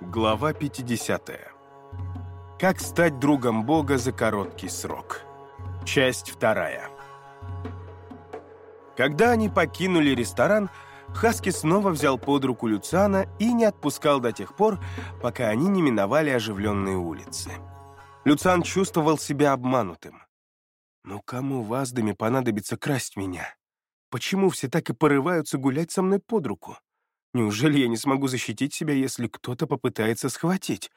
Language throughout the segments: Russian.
Глава 50. Как стать другом Бога за короткий срок. Часть вторая. Когда они покинули ресторан, Хаски снова взял под руку Люциана и не отпускал до тех пор, пока они не миновали оживленные улицы. Люциан чувствовал себя обманутым. «Ну кому в Аздаме понадобится красть меня? Почему все так и порываются гулять со мной под руку? Неужели я не смогу защитить себя, если кто-то попытается схватить?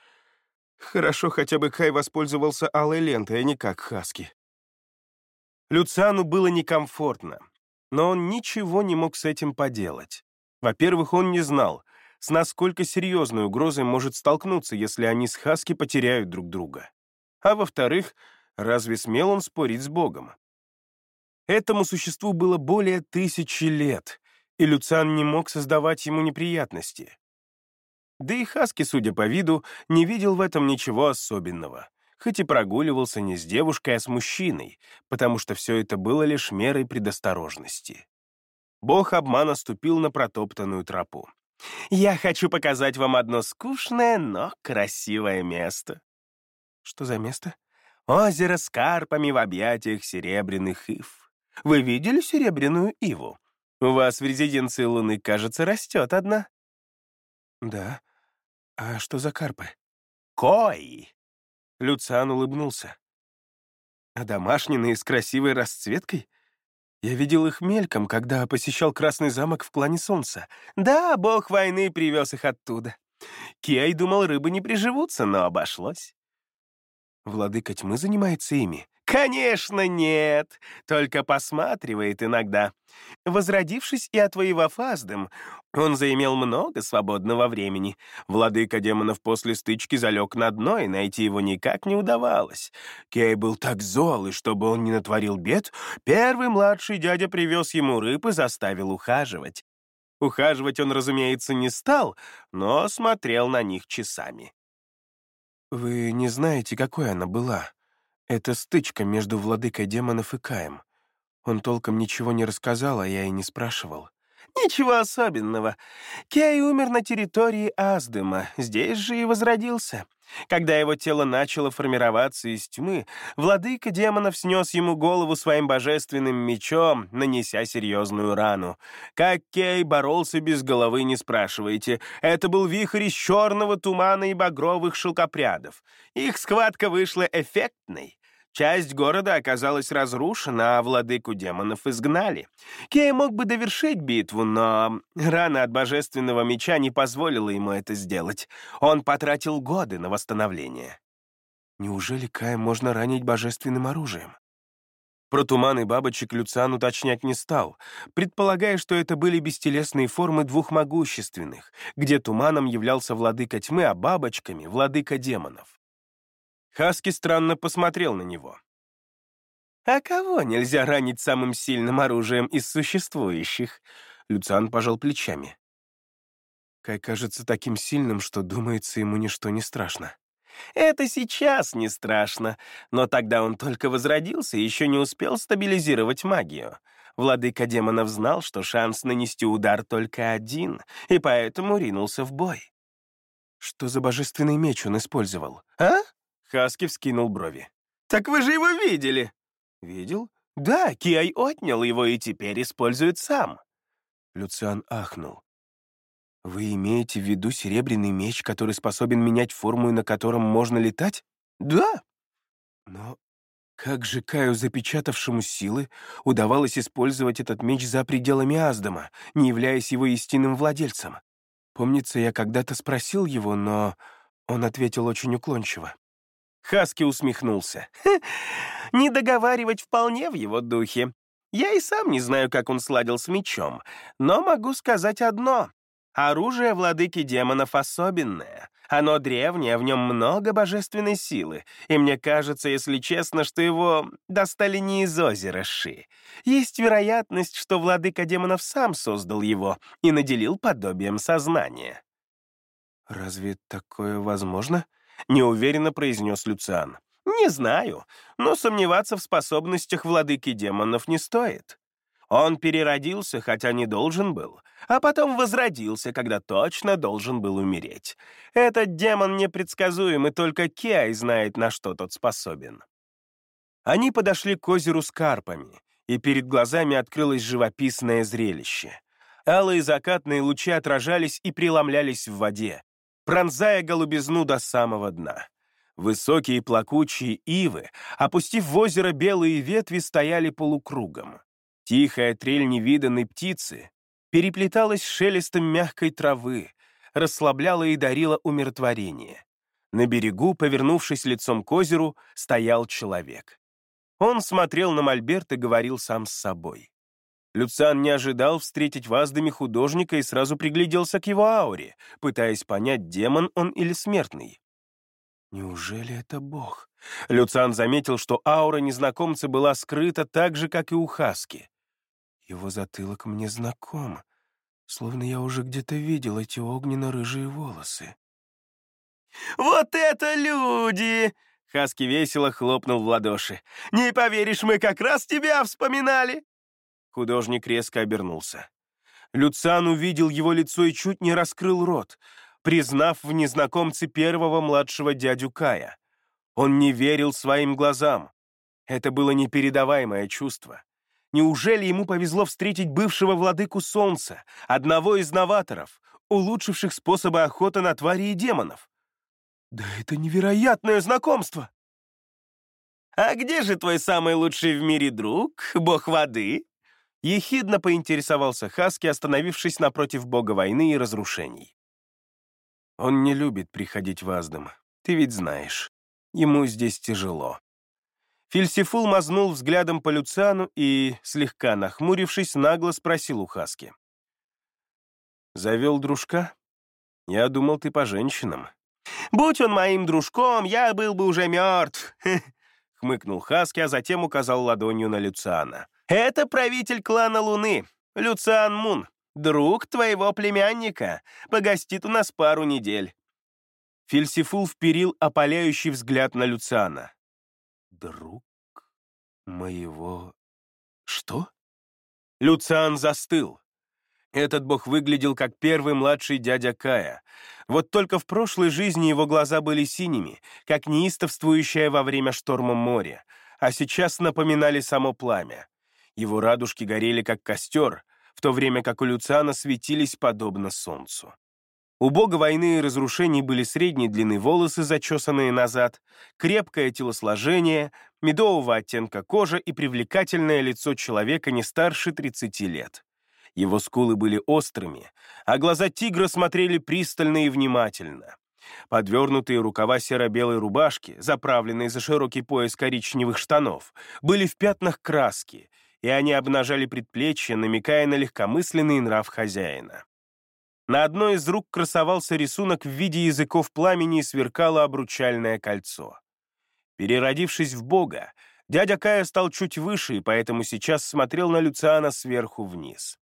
Хорошо, хотя бы Кай воспользовался алой лентой, а не как Хаски». Люциану было некомфортно, но он ничего не мог с этим поделать. Во-первых, он не знал, с насколько серьезной угрозой может столкнуться, если они с Хаски потеряют друг друга. А во-вторых, разве смел он спорить с Богом? Этому существу было более тысячи лет, и Люциан не мог создавать ему неприятности. Да и Хаски, судя по виду, не видел в этом ничего особенного хоть и прогуливался не с девушкой, а с мужчиной, потому что все это было лишь мерой предосторожности. Бог обмана ступил на протоптанную тропу. «Я хочу показать вам одно скучное, но красивое место». «Что за место?» «Озеро с карпами в объятиях серебряных ив. Вы видели серебряную иву? У вас в резиденции Луны, кажется, растет одна». «Да. А что за карпы?» «Кои. Люциан улыбнулся. А домашние с красивой расцветкой? Я видел их мельком, когда посещал Красный замок в клане Солнца. Да, бог войны привез их оттуда. Кей думал, рыбы не приживутся, но обошлось. Владыка тьмы занимается ими. Конечно, нет, только посматривает иногда. Возродившись и отвоевав Аздем, он заимел много свободного времени. Владыка демонов после стычки залег на дно, и найти его никак не удавалось. Кей был так зол, и чтобы он не натворил бед, первый младший дядя привез ему рыб и заставил ухаживать. Ухаживать он, разумеется, не стал, но смотрел на них часами. «Вы не знаете, какой она была?» Это стычка между владыкой демонов и Каем. Он толком ничего не рассказал, а я и не спрашивал. Ничего особенного. Кей умер на территории Аздыма, здесь же и возродился. Когда его тело начало формироваться из тьмы, владыка демонов снес ему голову своим божественным мечом, нанеся серьезную рану. Как Кей боролся без головы, не спрашивайте. Это был вихрь из черного тумана и багровых шелкопрядов. Их схватка вышла эффектной. Часть города оказалась разрушена, а владыку демонов изгнали. Кей мог бы довершить битву, но рана от божественного меча не позволила ему это сделать. Он потратил годы на восстановление. Неужели Кая можно ранить божественным оружием? Про туман и бабочек Люциан уточнять не стал, предполагая, что это были бестелесные формы двух могущественных, где туманом являлся владыка тьмы, а бабочками — владыка демонов. Хаски странно посмотрел на него. «А кого нельзя ранить самым сильным оружием из существующих?» Люциан пожал плечами. Кай кажется таким сильным, что думается, ему ничто не страшно. Это сейчас не страшно, но тогда он только возродился и еще не успел стабилизировать магию. Владыка демонов знал, что шанс нанести удар только один, и поэтому ринулся в бой. Что за божественный меч он использовал? А? Хаски вскинул брови. «Так вы же его видели!» «Видел?» «Да, Киай отнял его и теперь использует сам». Люциан ахнул. «Вы имеете в виду серебряный меч, который способен менять форму и на котором можно летать?» «Да». «Но как же Каю, запечатавшему силы, удавалось использовать этот меч за пределами Аздама, не являясь его истинным владельцем? Помнится, я когда-то спросил его, но он ответил очень уклончиво. Хаски усмехнулся. «Не договаривать вполне в его духе. Я и сам не знаю, как он сладил с мечом, но могу сказать одно. Оружие владыки демонов особенное. Оно древнее, в нем много божественной силы, и мне кажется, если честно, что его достали не из озера Ши. Есть вероятность, что владыка демонов сам создал его и наделил подобием сознания». «Разве такое возможно?» — неуверенно произнес Люциан. «Не знаю, но сомневаться в способностях владыки демонов не стоит. Он переродился, хотя не должен был. а потом возродился, когда точно должен был умереть. Этот демон непредсказуем, и только Киай знает, на что тот способен. Они подошли к озеру с карпами, и перед глазами открылось живописное зрелище. Алые закатные лучи отражались и преломлялись в воде, пронзая голубизну до самого дна. Высокие плакучие ивы, опустив в озеро белые ветви, стояли полукругом. Тихая трель невиданной птицы переплеталась шелестом мягкой травы, расслабляла и дарила умиротворение. На берегу, повернувшись лицом к озеру, стоял человек. Он смотрел на мольберт и говорил сам с собой. Люциан не ожидал встретить в Аздаме художника и сразу пригляделся к его ауре, пытаясь понять, демон он или смертный. Неужели это бог? Люциан заметил, что аура незнакомца была скрыта так же, как и у Хаски. Его затылок мне знаком, словно я уже где-то видел эти огненно-рыжие волосы. «Вот это люди!» Хаски весело хлопнул в ладоши. «Не поверишь, мы как раз тебя вспоминали!» Художник резко обернулся. Люциан увидел его лицо и чуть не раскрыл рот, признав в незнакомце первого младшего дядю Кая. Он не верил своим глазам. Это было непередаваемое чувство. Неужели ему повезло встретить бывшего владыку Солнца, одного из новаторов, улучшивших способы охоты на твари и демонов? Да это невероятное знакомство! «А где же твой самый лучший в мире друг, бог воды?» Ехидно поинтересовался Хаски, остановившись напротив бога войны и разрушений. «Он не любит приходить в Аздам, ты ведь знаешь. Ему здесь тяжело. Фильсифул мазнул взглядом по Люциану и, слегка нахмурившись, нагло спросил у Хаски. «Завел дружка? Я думал, ты по женщинам». «Будь он моим дружком, я был бы уже мертв», — хмыкнул Хаски, а затем указал ладонью на Люциана. «Это правитель клана Луны, Люциан Мун, друг твоего племянника, погостит у нас пару недель». Фильсифул вперил опаляющий взгляд на Люциана друг моего... Что? Люциан застыл. Этот бог выглядел как первый младший дядя Кая. Вот только в прошлой жизни его глаза были синими, как неистовствующее во время шторма море, а сейчас напоминали само пламя. Его радужки горели как костер, в то время как у Люциана светились подобно солнцу. У бога войны и разрушений были средней длины волосы, зачесанные назад, крепкое телосложение, медового оттенка кожа и привлекательное лицо человека не старше 30 лет. Его скулы были острыми, а глаза тигра смотрели пристально и внимательно. Подвернутые рукава серо-белой рубашки, заправленные за широкий пояс коричневых штанов, были в пятнах краски, и они обнажали предплечья, намекая на легкомысленный нрав хозяина. На одной из рук красовался рисунок в виде языков пламени и сверкало обручальное кольцо. Переродившись в бога, дядя Кая стал чуть выше и поэтому сейчас смотрел на Люциана сверху вниз.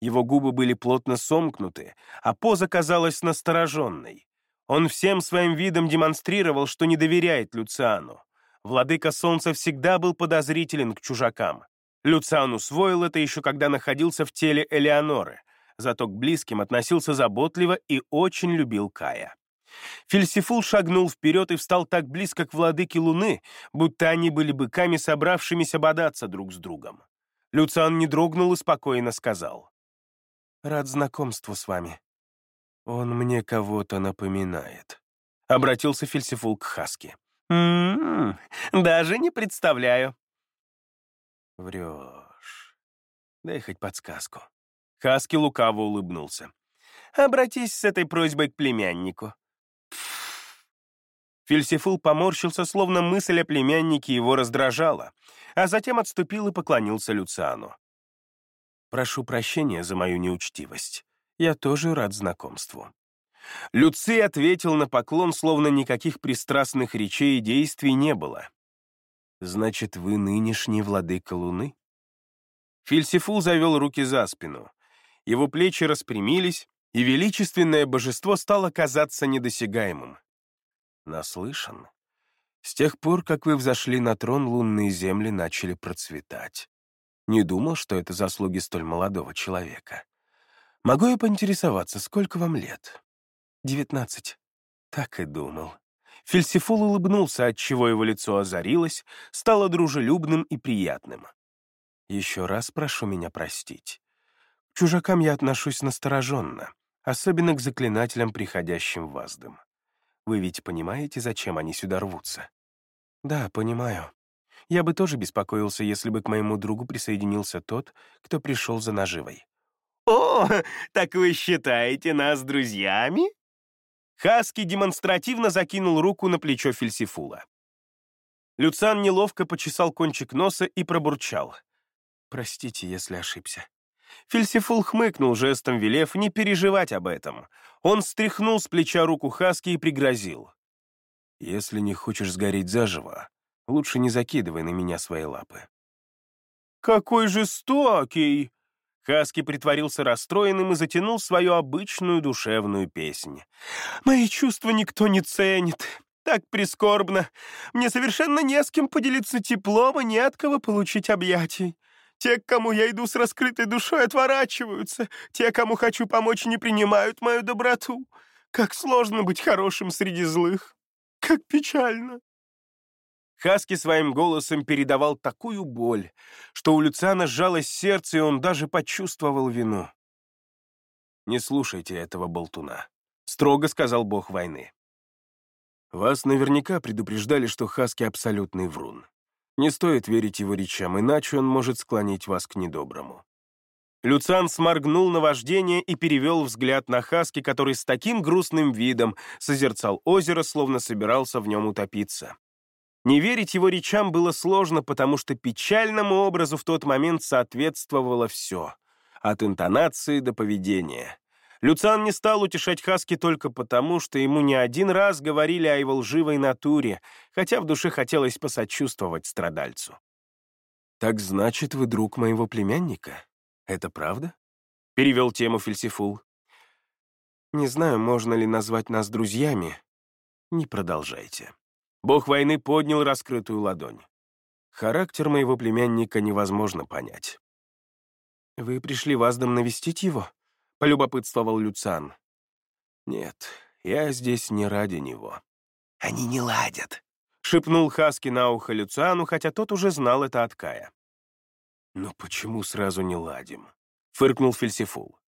Его губы были плотно сомкнуты, а поза казалась настороженной. Он всем своим видом демонстрировал, что не доверяет Люциану. Владыка Солнца всегда был подозрителен к чужакам. Люциан усвоил это еще когда находился в теле Элеоноры, зато к близким относился заботливо и очень любил Кая. Фельсифул шагнул вперед и встал так близко к владыке Луны, будто они были быками, собравшимися бодаться друг с другом. Люциан не дрогнул и спокойно сказал. «Рад знакомству с вами. Он мне кого-то напоминает», — обратился Фельсифул к Хаске. «М-м-м, даже не представляю». «Врешь. Дай хоть подсказку». Хаски лукаво улыбнулся. «Обратись с этой просьбой к племяннику». Фельсифул поморщился, словно мысль о племяннике его раздражала, а затем отступил и поклонился Люциану. «Прошу прощения за мою неучтивость. Я тоже рад знакомству». Люци ответил на поклон, словно никаких пристрастных речей и действий не было. «Значит, вы нынешний владыка Луны?» Фильсифул завел руки за спину его плечи распрямились, и величественное божество стало казаться недосягаемым. Наслышан. С тех пор, как вы взошли на трон, лунные земли начали процветать. Не думал, что это заслуги столь молодого человека. «Могу я поинтересоваться, сколько вам лет?» «Девятнадцать». Так и думал. Фельсифул улыбнулся, отчего его лицо озарилось, стало дружелюбным и приятным. «Еще раз прошу меня простить. К чужакам я отношусь настороженно, особенно к заклинателям, приходящим в Аздам. Вы ведь понимаете, зачем они сюда рвутся?» «Да, понимаю. Я бы тоже беспокоился, если бы к моему другу присоединился тот, кто пришел за наживой». «О, так вы считаете нас друзьями?» Хаски демонстративно закинул руку на плечо Фельсифула. Люциан неловко почесал кончик носа и пробурчал. «Простите, если ошибся». Фельсифул хмыкнул, жестом велев не переживать об этом. Он стряхнул с плеча руку Хаски и пригрозил. «Если не хочешь сгореть заживо, лучше не закидывай на меня свои лапы». «Какой жестокий!» Хаски притворился расстроенным и затянул свою обычную душевную песнь. «Мои чувства никто не ценит. Так прискорбно. Мне совершенно не с кем поделиться теплом и не от кого получить объятий. Те, к кому я иду с раскрытой душой, отворачиваются. Те, кому хочу помочь, не принимают мою доброту. Как сложно быть хорошим среди злых. Как печально. Хаски своим голосом передавал такую боль, что у Люциана сжалось сердце, и он даже почувствовал вину. «Не слушайте этого болтуна», — строго сказал бог войны. «Вас наверняка предупреждали, что Хаски — абсолютный врун. Не стоит верить его речам, иначе он может склонить вас к недоброму». Люциан сморгнул на вождение и перевел взгляд на Хаски, который с таким грустным видом созерцал озеро, словно собирался в нем утопиться. Не верить его речам было сложно, потому что печальному образу в тот момент соответствовало все, от интонации до поведения. Люциан не стал утешать Хаски только потому, что ему не один раз говорили о его лживой натуре, хотя в душе хотелось посочувствовать страдальцу. «Так значит, вы друг моего племянника? Это правда?» — перевел тему Фельсифул. «Не знаю, можно ли назвать нас друзьями. Не продолжайте». Бог войны поднял раскрытую ладонь. Характер моего племянника невозможно понять. «Вы пришли в Аздам навестить его?» — полюбопытствовал Люциан. «Нет, я здесь не ради него». «Они не ладят», — шепнул Хаски на ухо Люциану, хотя тот уже знал это от Кая. «Но почему сразу не ладим?» — фыркнул Фельсифул.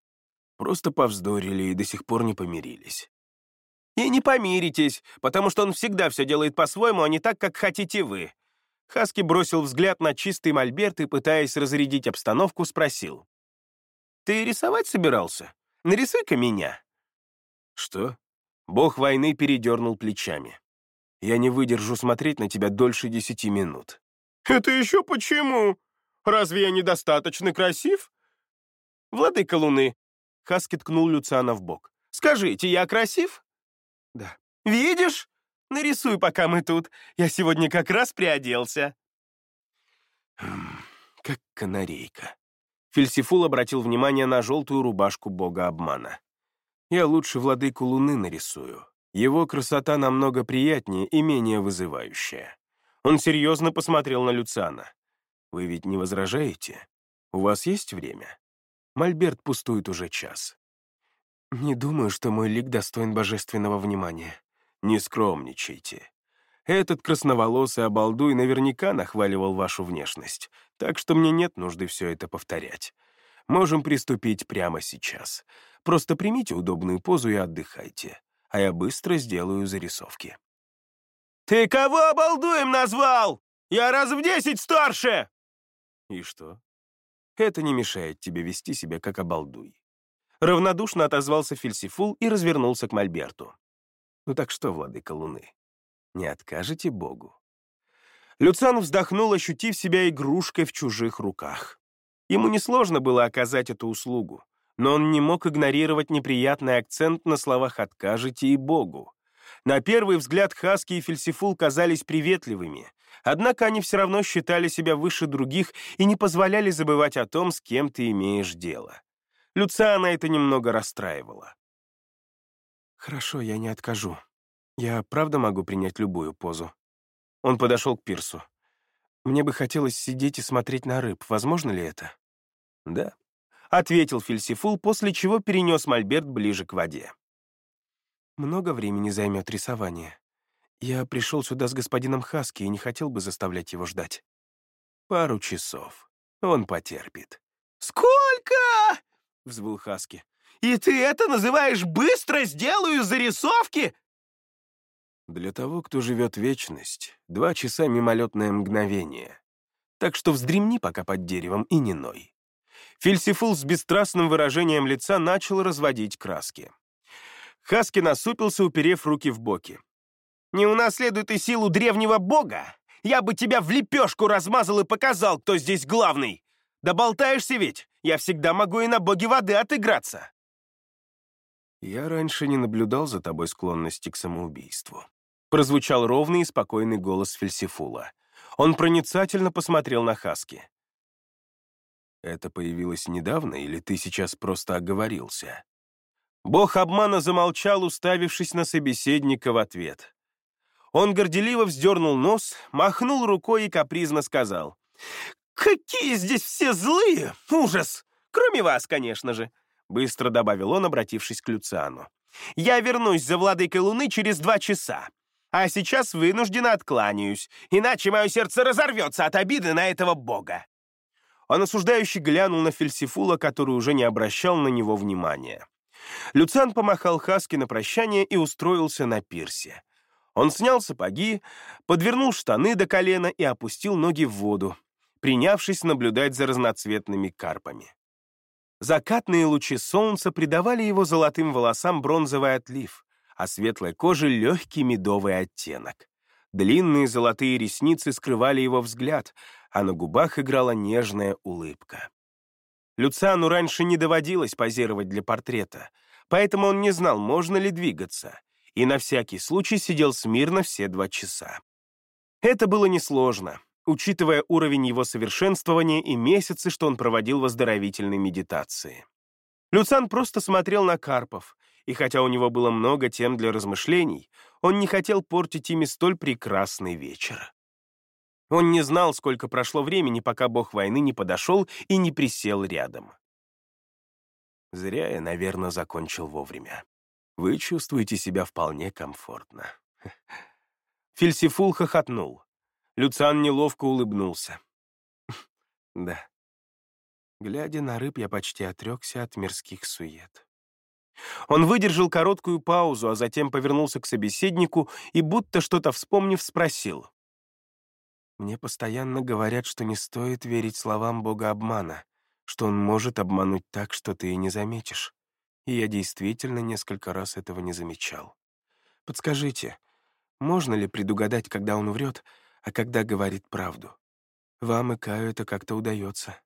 «Просто повздорили и до сих пор не помирились. И не помиритесь, потому что он всегда все делает по-своему, а не так, как хотите вы». Хаски бросил взгляд на чистый мольберт и, пытаясь разрядить обстановку, спросил. «Ты рисовать собирался? Нарисуй-ка меня». «Что?» Бог войны передернул плечами. «Я не выдержу смотреть на тебя дольше десяти минут». «Это еще почему? Разве я недостаточно красив?» «Владыка Луны», — Хаски ткнул Люциана в бок. «Скажите, я красив?» Да. Видишь? Нарисуй, пока мы тут. Я сегодня как раз приоделся. Хм, как канарейка. Фельсифул обратил внимание на желтую рубашку бога обмана. Я лучше владыку луны нарисую. Его красота намного приятнее и менее вызывающая. Он серьезно посмотрел на Люциана. Вы ведь не возражаете? У вас есть время? Мольберт пустует уже час. Не думаю, что мой лик достоин божественного внимания. Не скромничайте. Этот красноволосый обалдуй наверняка нахваливал вашу внешность, так что мне нет нужды все это повторять. Можем приступить прямо сейчас. Просто примите удобную позу и отдыхайте, а я быстро сделаю зарисовки. «Ты кого обалдуем назвал? Я раз в десять старше!» «И что? Это не мешает тебе вести себя как обалдуй. Равнодушно отозвался Фельсифул и развернулся к Мольберту. «Ну так что, владыка Луны, не откажете Богу?» Люциан вздохнул, ощутив себя игрушкой в чужих руках. Ему несложно было оказать эту услугу, но он не мог игнорировать неприятный акцент на словах «откажете» и «Богу». На первый взгляд Хаски и Фельсифул казались приветливыми, однако они все равно считали себя выше других и не позволяли забывать о том, с кем ты имеешь дело. Люциана это немного расстраивало. «Хорошо, я не откажу. Я правда могу принять любую позу?» Он подошел к пирсу. «Мне бы хотелось сидеть и смотреть на рыб. Возможно ли это?» «Да. ответил Фельсифул, после чего перенес мольберт ближе к воде. Много времени займет рисование. Я пришел сюда с господином Хаски и не хотел бы заставлять его ждать. Пару часов. Он потерпит. «Сколько?» — взвыл Хаски. «И ты это называешь «быстро сделаю зарисовки»?» Для того, кто живет вечность, два часа — мимолетное мгновение. Так что вздремни пока под деревом и не ной. Фельсифул с бесстрастным выражением лица начал разводить краски. Хаски насупился, уперев руки в боки. «Не унаследуй ты силу древнего бога! Я бы тебя в лепешку размазал и показал, кто здесь главный! Да болтаешься ведь! Я всегда могу и на боге воды отыграться!» «Я раньше не наблюдал за тобой склонности к самоубийству», прозвучал ровный и спокойный голос Фельсифула. Он проницательно посмотрел на Хаски. «Это появилось недавно, или ты сейчас просто оговорился?» Бог обмана замолчал, уставившись на собеседника в ответ. Он горделиво вздернул нос, махнул рукой и капризно сказал. «Какие здесь все злые! Ужас! Кроме вас, конечно же!» Быстро добавил он, обратившись к Люциану. «Я вернусь за владыкой Луны через два часа, а сейчас вынужденно откланяюсь, иначе мое сердце разорвется от обиды на этого бога». Он осуждающе глянул на Фельсифула, который уже не обращал на него внимания. Люциан помахал Хаски на прощание и устроился на пирсе. Он снял сапоги, подвернул штаны до колена и опустил ноги в воду, принявшись наблюдать за разноцветными карпами. Закатные лучи солнца придавали его золотым волосам бронзовый отлив, а светлой коже — легкий медовый оттенок. Длинные золотые ресницы скрывали его взгляд, а на губах играла нежная улыбка. Люциану раньше не доводилось позировать для портрета, поэтому он не знал, можно ли двигаться, и на всякий случай сидел смирно все два часа. Это было несложно, учитывая уровень его совершенствования и месяцы, что он проводил в оздоровительной медитации. Люциан просто смотрел на Карпов, и хотя у него было много тем для размышлений, он не хотел портить ими столь прекрасный вечер. Он не знал, сколько прошло времени, пока бог войны не подошел и не присел рядом. Зря я, наверное, закончил вовремя. Вы чувствуете себя вполне комфортно. Фельсифул хохотнул. Люциан неловко улыбнулся. Да. Глядя на рыб, я почти отрекся от мирских сует. Он выдержал короткую паузу, а затем повернулся к собеседнику и, будто что-то вспомнив, спросил. Мне постоянно говорят, что не стоит верить словам бога обмана, что он может обмануть так, что ты и не заметишь. И я действительно несколько раз этого не замечал. Подскажите, можно ли предугадать, когда он врет, а когда говорит правду? Вам и Каю это как-то удается.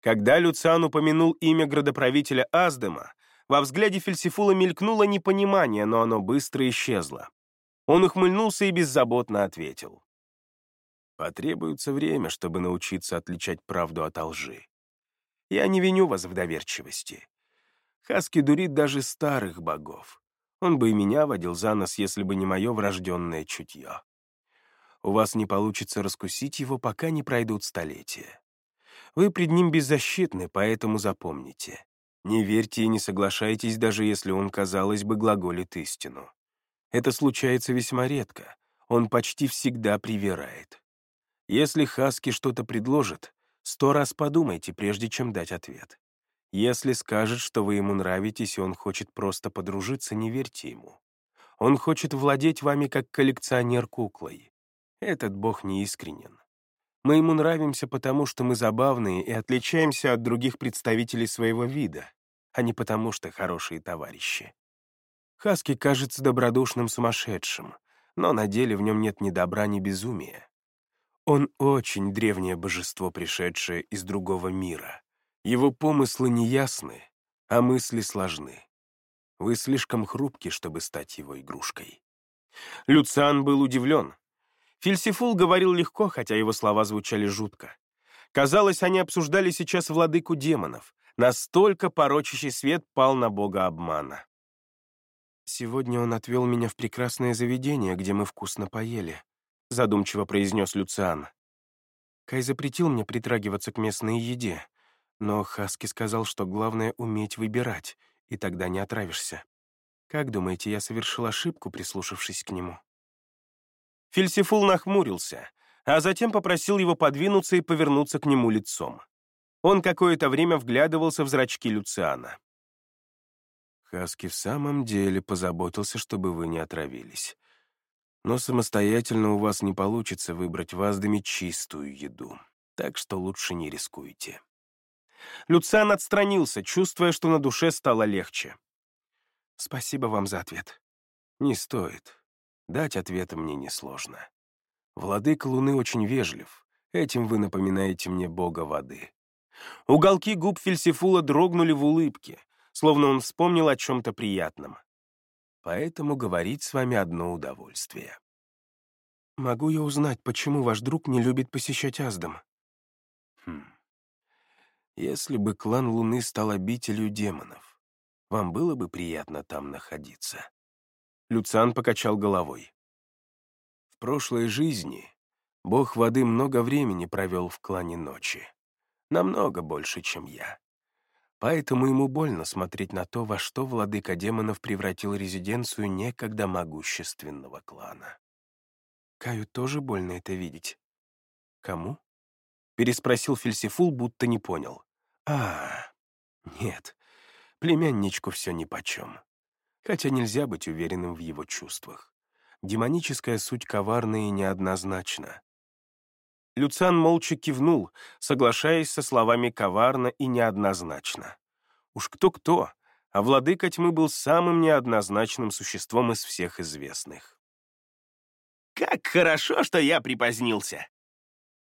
Когда Люциан упомянул имя градоправителя Аздема, во взгляде Фельсифула мелькнуло непонимание, но оно быстро исчезло. Он ухмыльнулся и беззаботно ответил. Потребуется время, чтобы научиться отличать правду от лжи. Я не виню вас в доверчивости. Хаски дурит даже старых богов. Он бы и меня водил за нос, если бы не мое врожденное чутье. У вас не получится раскусить его, пока не пройдут столетия. Вы пред ним беззащитны, поэтому запомните. Не верьте и не соглашайтесь, даже если он, казалось бы, глаголит истину. Это случается весьма редко. Он почти всегда привирает. Если Хаски что-то предложит, сто раз подумайте, прежде чем дать ответ. Если скажет, что вы ему нравитесь, и он хочет просто подружиться, не верьте ему. Он хочет владеть вами как коллекционер куклой. Этот бог неискренен. Мы ему нравимся потому, что мы забавные и отличаемся от других представителей своего вида, а не потому, что хорошие товарищи. Хаски кажется добродушным сумасшедшим, но на деле в нем нет ни добра, ни безумия. Он очень древнее божество, пришедшее из другого мира. Его помыслы неясны, а мысли сложны. Вы слишком хрупки, чтобы стать его игрушкой. Люциан был удивлен. Фильсифул говорил легко, хотя его слова звучали жутко. Казалось, они обсуждали сейчас владыку демонов. Настолько порочащий свет пал на бога обмана. Сегодня он отвел меня в прекрасное заведение, где мы вкусно поели задумчиво произнес Люциан. Кай запретил мне притрагиваться к местной еде, Но Хаски сказал, что главное — уметь выбирать, и тогда не отравишься. Как думаете, я совершил ошибку, прислушавшись к нему?» Фельсифул нахмурился, а затем попросил его подвинуться и повернуться к нему лицом. Он какое-то время вглядывался в зрачки Люциана. Хаски в самом деле позаботился, чтобы вы не отравились. Но самостоятельно у вас не получится выбрать в Аздаме чистую еду, так что лучше не рискуйте. Люциан отстранился, чувствуя, что на душе стало легче. «Спасибо вам за ответ». «Не стоит. Дать ответа мне несложно. Владыка Луны очень вежлив. Этим вы напоминаете мне бога воды. Уголки губ Фельсифула дрогнули в улыбке, словно он вспомнил о чем-то приятном. Поэтому говорить с вами одно удовольствие. Могу я узнать, почему ваш друг не любит посещать Аздам? Хм. Если бы клан Луны стал обителью демонов, вам было бы приятно там находиться? Люциан покачал головой. В прошлой жизни бог воды много времени провел в клане ночи намного больше, чем я. Поэтому ему больно смотреть на то, во что владыка демонов превратил резиденцию некогда могущественного клана. Каю тоже больно это видеть. Кому? Переспросил Фельсифул, будто не понял. А, нет, племянничку все нипочем. Хотя нельзя быть уверенным в его чувствах. Демоническая суть коварна и неоднозначна. Люциан молча кивнул, соглашаясь со словами коварно и неоднозначно. Уж кто-кто, а владыка тьмы был самым неоднозначным существом из всех известных. «Как хорошо, что я припозднился!»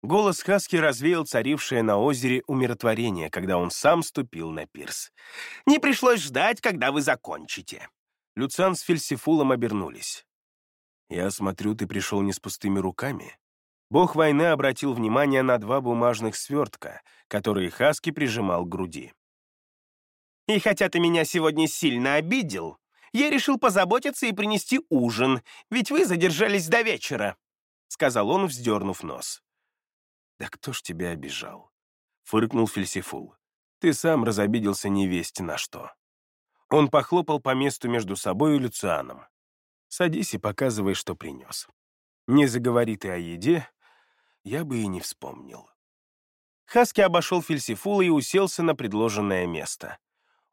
Голос Хаски развеял царившее на озере умиротворение, когда он сам ступил на пирс. «Не пришлось ждать, когда вы закончите». Люциан с Фельсифулом обернулись. «Я смотрю, ты пришел не с пустыми руками?» Бог войны обратил внимание на два бумажных свертка, которые Хаски прижимал к груди. «И хотя ты меня сегодня сильно обидел, я решил позаботиться и принести ужин, ведь вы задержались до вечера», — сказал он, вздернув нос. «Да кто ж тебя обижал?» — фыркнул Фельсифул. «Ты сам разобиделся невесть на что». Он похлопал по месту между собой и Люцианом. «Садись и показывай, что принес. Не заговори ты о еде, я бы и не вспомнил. Хаски обошел Фельсифула и уселся на предложенное место.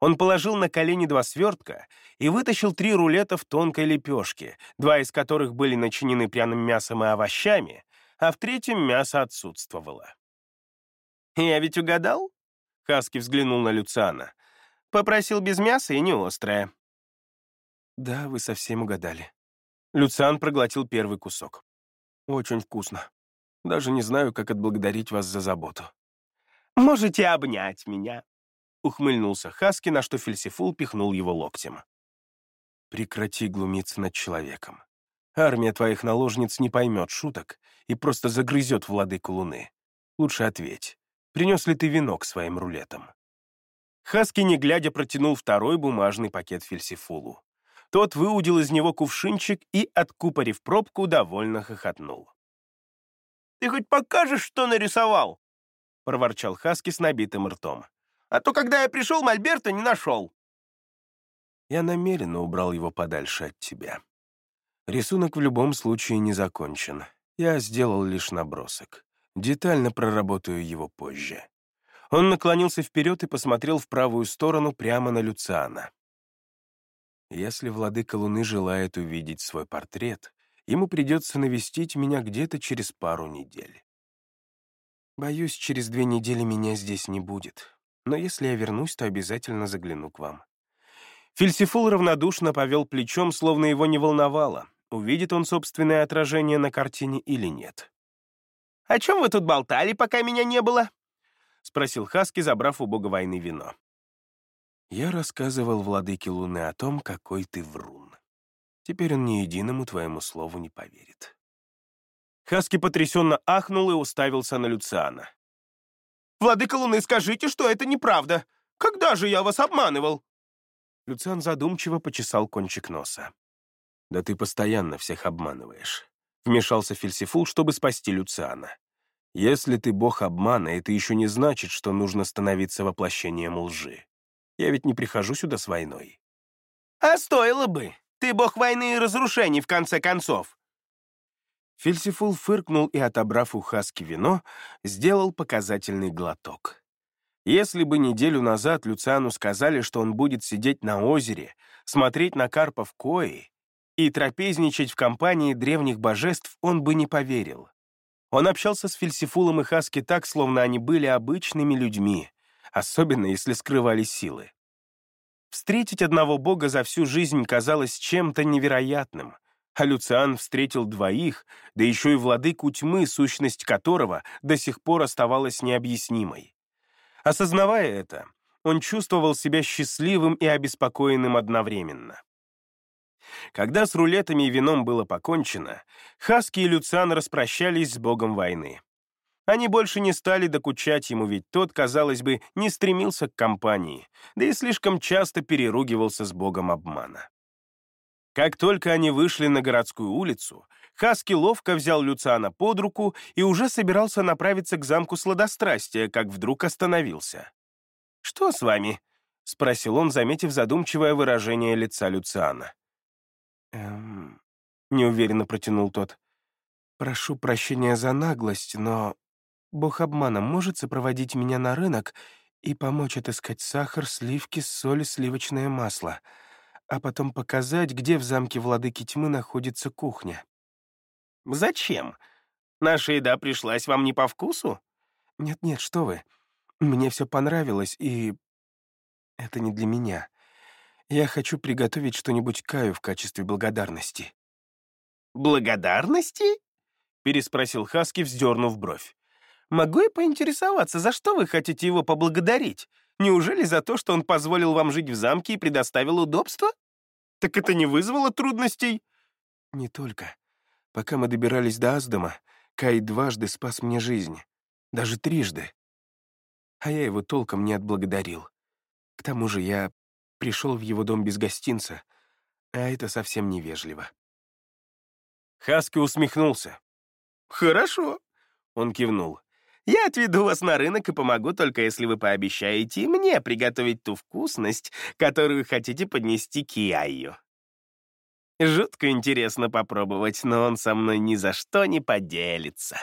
Он положил на колени два свертка и вытащил три рулета в тонкой лепешке, два из которых были начинены пряным мясом и овощами, а в третьем мясо отсутствовало. «Я ведь угадал?» — Хаски взглянул на Люциана. «Попросил без мяса и не острое». «Да, вы совсем угадали». Люциан проглотил первый кусок. «Очень вкусно. Даже не знаю, как отблагодарить вас за заботу». «Можете обнять меня», — ухмыльнулся Хаски, на что Фельсифул пихнул его локтем. «Прекрати глумиться над человеком. Армия твоих наложниц не поймет шуток и просто загрызет владыку Луны. Лучше ответь, принес ли ты вино к своим рулетам?» Хаски, не глядя, протянул второй бумажный пакет Фельсифулу. Тот выудил из него кувшинчик и, откупорив пробку, довольно хохотнул. Ты хоть покажешь, что нарисовал?» — проворчал Хаски с набитым ртом. «А то, когда я пришел, Мольберта не нашел». Я намеренно убрал его подальше от тебя. Рисунок в любом случае не закончен. Я сделал лишь набросок. Детально проработаю его позже. Он наклонился вперед и посмотрел в правую сторону прямо на Люциана. Если владыка Луны желает увидеть свой портрет, ему придется навестить меня где-то через пару недель. Боюсь, через две недели меня здесь не будет, но если я вернусь, то обязательно загляну к вам». Фельсифул равнодушно повел плечом, словно его не волновало, увидит он собственное отражение на картине или нет. «О чем вы тут болтали, пока меня не было?» — спросил Хаски, забрав у бога войны вино. «Я рассказывал владыке Луны о том, какой ты врун. Теперь он ни единому твоему слову не поверит. Хаски потрясенно ахнул и уставился на Люциана. «Владыка Луны, скажите, что это неправда! Когда же я вас обманывал?» Люциан задумчиво почесал кончик носа. «Да ты постоянно всех обманываешь», — вмешался Фельсифул, чтобы спасти Люциана. Если ты бог обмана, это еще не значит, что нужно становиться воплощением лжи. Я ведь не прихожу сюда с войной. А стоило бы. Ты бог войны и разрушений, в конце концов. Фельсифул фыркнул и, отобрав у Хаски вино, сделал показательный глоток. Если бы неделю назад Люциану сказали, что он будет сидеть на озере, смотреть на карпов кои и трапезничать в компании древних божеств, он бы не поверил. Он общался с Фельсифулом и Хаски так, словно они были обычными людьми, особенно если скрывали силы. Встретить одного бога за всю жизнь казалось чем-то невероятным, а Люциан встретил двоих, да еще и владыку тьмы, сущность которого до сих пор оставалась необъяснимой. Осознавая это, он чувствовал себя счастливым и обеспокоенным одновременно. Когда с рулетами и вином было покончено, Хаски и Люциан распрощались с богом войны. Они больше не стали докучать ему, ведь тот, казалось бы, не стремился к компании, да и слишком часто переругивался с богом обмана. Как только они вышли на городскую улицу, Хаски ловко взял Люциана под руку и уже собирался направиться к замку сладострастия, как вдруг остановился. «Что с вами?» — спросил он, заметив задумчивое выражение лица Люциана. «Эм...» — неуверенно протянул тот. «Прошу прощения за наглость, но бог обмана может сопроводить меня на рынок и помочь отыскать сахар, сливки, соль и сливочное масло, а потом показать, где в замке владыки тьмы находится кухня». «Зачем? Наша еда пришлась вам не по вкусу?» «Нет-нет, что вы. Мне все понравилось, и... это не для меня. Я хочу приготовить что-нибудь Каю в качестве благодарности». «Благодарности?» — переспросил Хаски, вздернув бровь. «Могу я поинтересоваться, за что вы хотите его поблагодарить? Неужели за то, что он позволил вам жить в замке и предоставил удобства? Так это не вызвало трудностей?» «Не только. Пока мы добирались до Аздама, Кай дважды спас мне жизнь. Даже трижды. А я его толком не отблагодарил. К тому же я пришел в его дом без гостинца, а это совсем невежливо. Хаски усмехнулся. «Хорошо», — он кивнул. «Я отведу вас на рынок и помогу, только если вы пообещаете мне приготовить ту вкусность, которую хотите поднести к Яю». Жутко интересно попробовать, но он со мной ни за что не поделится».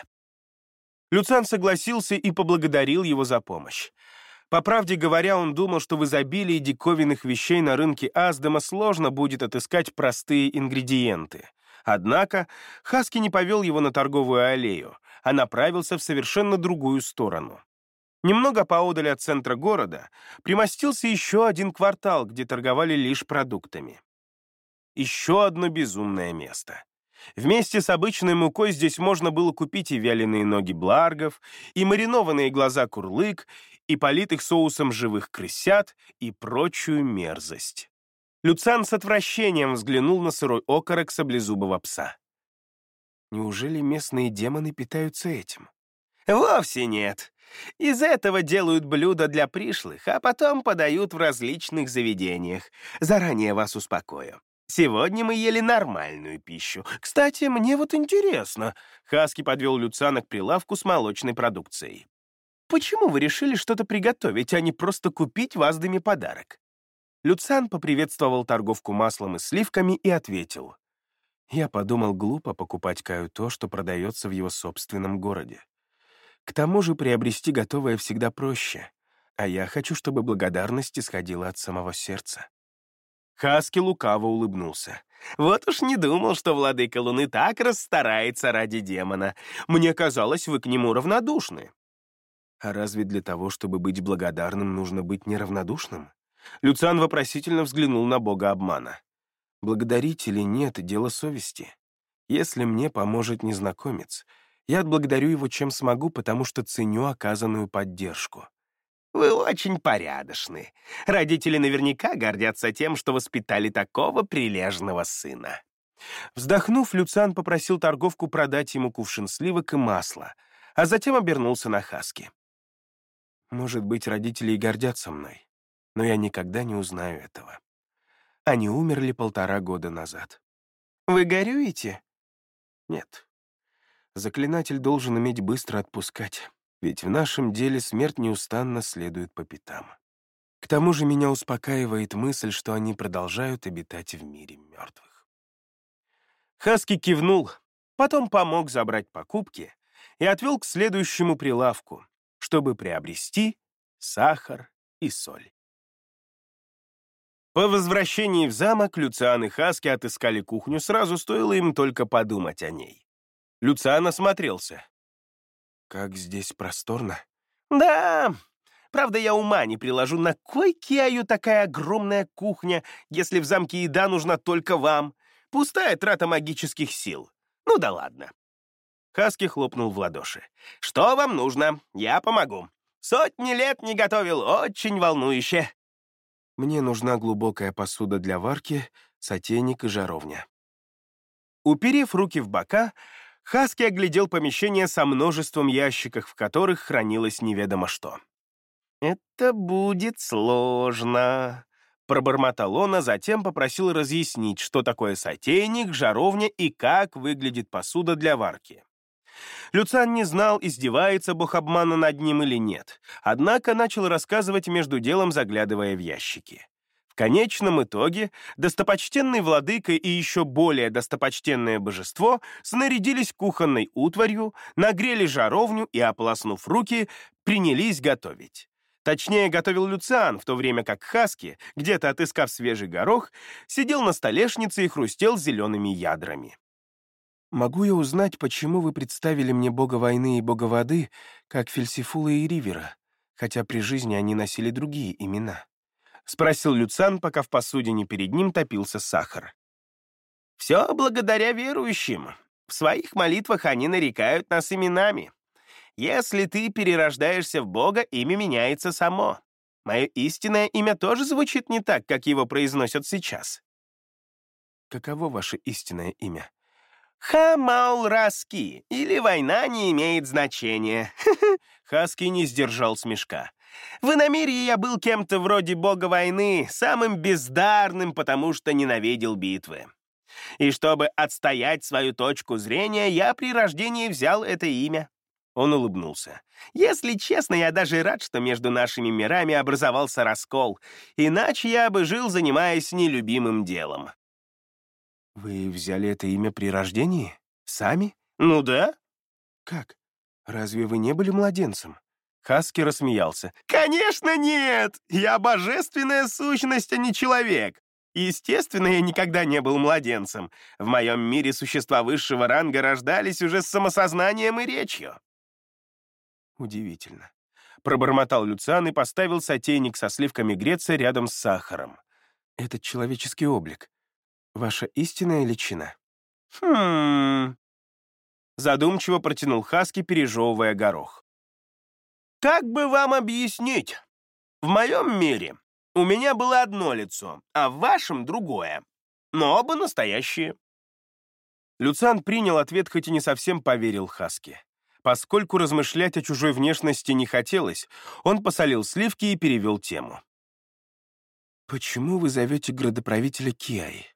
Люцан согласился и поблагодарил его за помощь. По правде говоря, он думал, что в изобилии диковинных вещей на рынке Аздама сложно будет отыскать простые ингредиенты. Однако Хаски не повел его на торговую аллею, а направился в совершенно другую сторону. Немного поодаль от центра города примостился еще один квартал, где торговали лишь продуктами. Еще одно безумное место. Вместе с обычной мукой здесь можно было купить и вяленые ноги бларгов, и маринованные глаза курлык, и политых соусом живых крысят, и прочую мерзость. Люцан с отвращением взглянул на сырой окорок саблезубого пса. Неужели местные демоны питаются этим? Вовсе нет. Из этого делают блюда для пришлых, а потом подают в различных заведениях. Заранее вас успокою. Сегодня мы ели нормальную пищу. Кстати, мне вот интересно. Хаски подвел Люцана к прилавку с молочной продукцией. Почему вы решили что-то приготовить, а не просто купить в Аздаме подарок? Люцан поприветствовал торговку маслом и сливками и ответил. Я подумал, глупо покупать Каю то, что продается в его собственном городе. К тому же приобрести готовое всегда проще, а я хочу, чтобы благодарность исходила от самого сердца. Хаски лукаво улыбнулся. «Вот уж не думал, что владыка Луны так расстарается ради демона. Мне казалось, вы к нему равнодушны». «А разве для того, чтобы быть благодарным, нужно быть неравнодушным?» Люциан вопросительно взглянул на бога обмана. «Благодарить или нет — дело совести. Если мне поможет незнакомец, я отблагодарю его чем смогу, потому что ценю оказанную поддержку. Вы очень порядочны. Родители наверняка гордятся тем, что воспитали такого прилежного сына». Вздохнув, Люциан попросил торговку продать ему кувшин сливок и масла, а затем обернулся на Хаски. «Может быть, родители и гордятся мной, но я никогда не узнаю этого. Они умерли полтора года назад». «Вы горюете?» «Нет. Заклинатель должен уметь быстро отпускать, ведь в нашем деле смерть неустанно следует по пятам. К тому же меня успокаивает мысль, что они продолжают обитать в мире мертвых. Хаски кивнул, потом помог забрать покупки и отвел к следующему прилавку, чтобы приобрести сахар и соль. По возвращении в замок Люциан и Хаски отыскали кухню, сразу стоило им только подумать о ней. Люциан осмотрелся. «Как здесь просторно!» «Да, правда, я ума не приложу, на кой киаю такая огромная кухня, если в замке еда нужна только вам? Пустая трата магических сил. Ну да ладно». Хаски хлопнул в ладоши. «Что вам нужно? Я помогу. Сотни лет не готовил, очень волнующе. Мне нужна глубокая посуда для варки, сотейник и жаровня. Уперев руки в бока, Хаски оглядел помещение со множеством ящиков, в которых хранилось неведомо что. «Это будет сложно», — пробормотал он, а затем попросил разъяснить, что такое сотейник, жаровня и как выглядит посуда для варки. Люциан не знал, издевается бог обмана над ним или нет, однако начал рассказывать между делом, заглядывая в ящики. В конечном итоге достопочтенный владыка и еще более достопочтенное божество снарядились кухонной утварью, нагрели жаровню и, ополоснув руки, принялись готовить. Точнее, готовил Люциан, в то время как Хаски, где-то отыскав свежий горох, сидел на столешнице и хрустел зелеными ядрами. «Могу я узнать, почему вы представили мне бога войны и бога воды, как Фельсифула и Ривера, хотя при жизни они носили другие имена?» — спросил Люцан, пока в посудине перед ним топился сахар. «Все благодаря верующим. В своих молитвах они нарекают нас именами. Если ты перерождаешься в бога, имя меняется само. Мое истинное имя тоже звучит не так, как его произносят сейчас». «Каково ваше истинное имя?» Хамаул-Раски, или война не имеет значения. Хаски не сдержал смешка. В иномирье я был кем-то вроде бога войны, самым бездарным, потому что ненавидел битвы. И чтобы отстоять свою точку зрения, я при рождении взял это имя. Он улыбнулся. «Если честно, я даже рад, что между нашими мирами образовался раскол, иначе я бы жил, занимаясь нелюбимым делом. «Вы взяли это имя при рождении? Сами?» «Ну да». «Как? Разве вы не были младенцем?» Хаски рассмеялся. «Конечно нет! Я божественная сущность, а не человек. Естественно, я никогда не был младенцем. В моем мире существа высшего ранга рождались уже с самосознанием и речью». «Удивительно», — пробормотал Люциан и поставил сотейник со сливками Греция рядом с сахаром. «Этот человеческий облик. Ваша истинная личина?» «Хм...» Задумчиво протянул Хаски, пережевывая горох. «Как бы вам объяснить? В моем мире у меня было одно лицо, а в вашем — другое. Но оба настоящие». Люциан принял ответ, хоть и не совсем поверил Хаски. Поскольку размышлять о чужой внешности не хотелось, он посолил сливки и перевел тему. «Почему вы зовете градоправителя Киай?»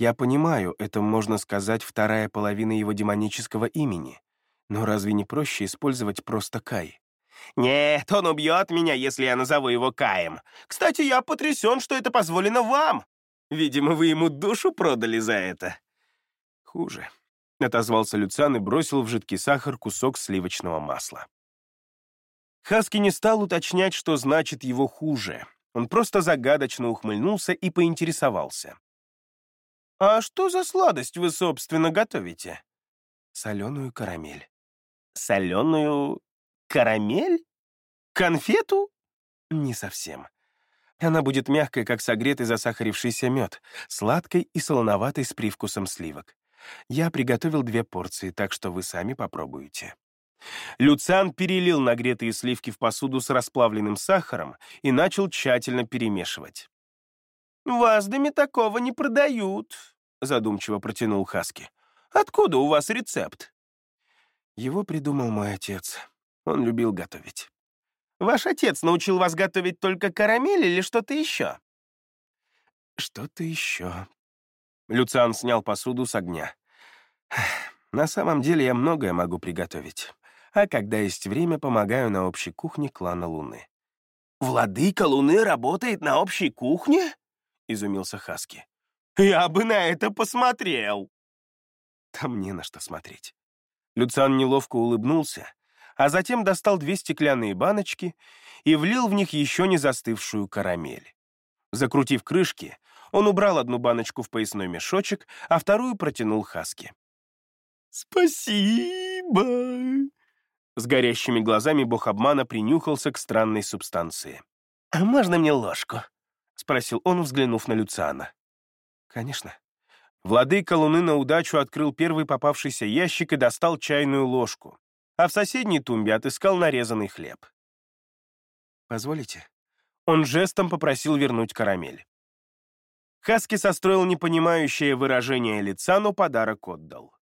Я понимаю, это, можно сказать, вторая половина его демонического имени. Но разве не проще использовать просто Кай? Нет, он убьет меня, если я назову его Каем. Кстати, я потрясен, что это позволено вам. Видимо, вы ему душу продали за это. Хуже. Отозвался Люциан и бросил в жидкий сахар кусок сливочного масла. Хаски не стал уточнять, что значит его хуже. Он просто загадочно ухмыльнулся и поинтересовался. «А что за сладость вы, собственно, готовите?» «Соленую карамель». «Соленую карамель? Конфету?» «Не совсем. Она будет мягкой, как согретый засахарившийся мед, сладкой и солоноватой с привкусом сливок. Я приготовил две порции, так что вы сами попробуете». Люциан перелил нагретые сливки в посуду с расплавленным сахаром и начал тщательно перемешивать. «В Аздаме такого не продают», — задумчиво протянул Хаски. «Откуда у вас рецепт?» Его придумал мой отец. Он любил готовить. «Ваш отец научил вас готовить только карамель или что-то еще?» «Что-то еще». Люциан снял посуду с огня. На самом деле я многое могу приготовить, а когда есть время, помогаю на общей кухне клана Луны. «Владыка Луны работает на общей кухне?» — изумился Хаски. «Я бы на это посмотрел!» Там не на что смотреть. Люциан неловко улыбнулся, а затем достал две стеклянные баночки и влил в них еще не застывшую карамель. Закрутив крышки, он убрал одну баночку в поясной мешочек, а вторую протянул Хаске. «Спасибо!» С горящими глазами бог обмана принюхался к странной субстанции. «А можно мне ложку?» — спросил он, взглянув на Люциана. «Конечно». Владыка Луны на удачу открыл первый попавшийся ящик и достал чайную ложку, а в соседней тумбе отыскал нарезанный хлеб. «Позволите?» Он жестом попросил вернуть карамель. Хаски состроил непонимающее выражение лица, но подарок отдал.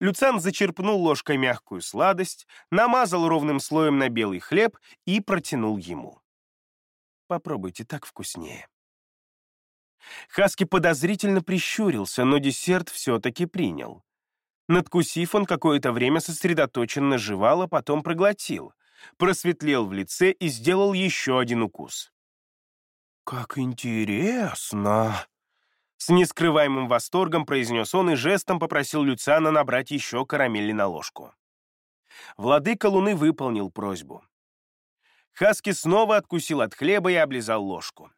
Люцан зачерпнул ложкой мягкую сладость, намазал ровным слоем на белый хлеб и протянул ему. «Попробуйте, так вкуснее». Хаски подозрительно прищурился, но десерт все-таки принял. Надкусив, он какое-то время сосредоточенно жевал, а потом проглотил, просветлел в лице и сделал еще один укус. «Как интересно!» С нескрываемым восторгом произнес он и жестом попросил Люциана набрать еще карамели на ложку. Владыка Луны выполнил просьбу. Хаски снова откусил от хлеба и облизал ложку.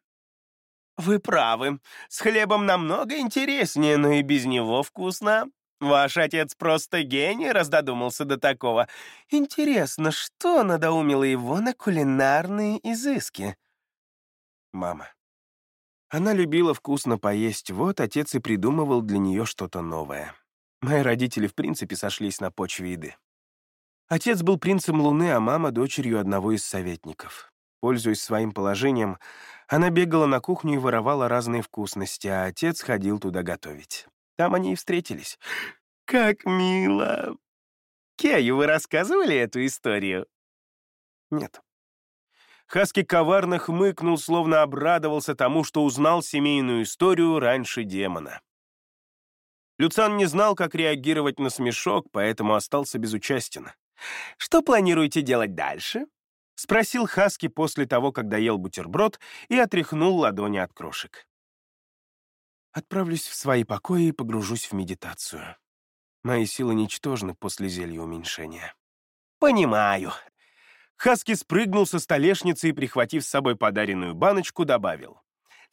«Вы правы. С хлебом намного интереснее, но и без него вкусно. Ваш отец просто гений, раз додумался до такого. Интересно, что надоумило его на кулинарные изыски?» «Мама, она любила вкусно поесть, вот отец и придумывал для нее что-то новое. Мои родители в принципе сошлись на почве еды. Отец был принцем Луны, а мама — дочерью одного из советников. Пользуясь своим положением, она бегала на кухню и воровала разные вкусности, а отец ходил туда готовить. Там они и встретились. «Как мило!» «Кею, вы рассказывали эту историю?» «Нет», Хаски коварно хмыкнул, словно обрадовался тому, что узнал семейную историю раньше демона. Люцан не знал, как реагировать на смешок, поэтому остался безучастен. «Что планируете делать дальше?» — спросил Хаски после того, как доел бутерброд и отряхнул ладони от крошек. «Отправлюсь в свои покои и погружусь в медитацию. Мои силы ничтожны после зелья уменьшения». «Понимаю. Хаски спрыгнул со столешницы и, прихватив с собой подаренную баночку, добавил.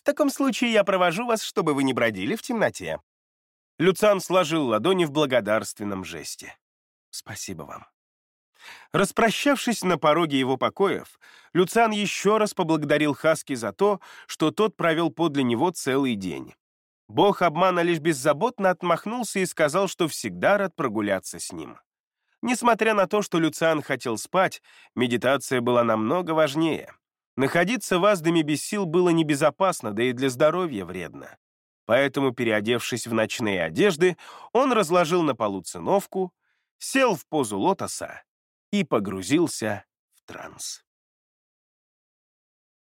«В таком случае я провожу вас, чтобы вы не бродили в темноте». Люцан сложил ладони в благодарственном жесте. «Спасибо вам». Распрощавшись на пороге его покоев, Люциан еще раз поблагодарил Хаски за то, что тот провел подле него целый день. Бог обмана лишь беззаботно отмахнулся и сказал, что всегда рад прогуляться с ним. Несмотря на то, что Люциан хотел спать, медитация была намного важнее. Находиться в Аздаме без сил было небезопасно, да и для здоровья вредно. Поэтому, переодевшись в ночные одежды, он разложил на полу циновку, сел в позу лотоса и погрузился в транс.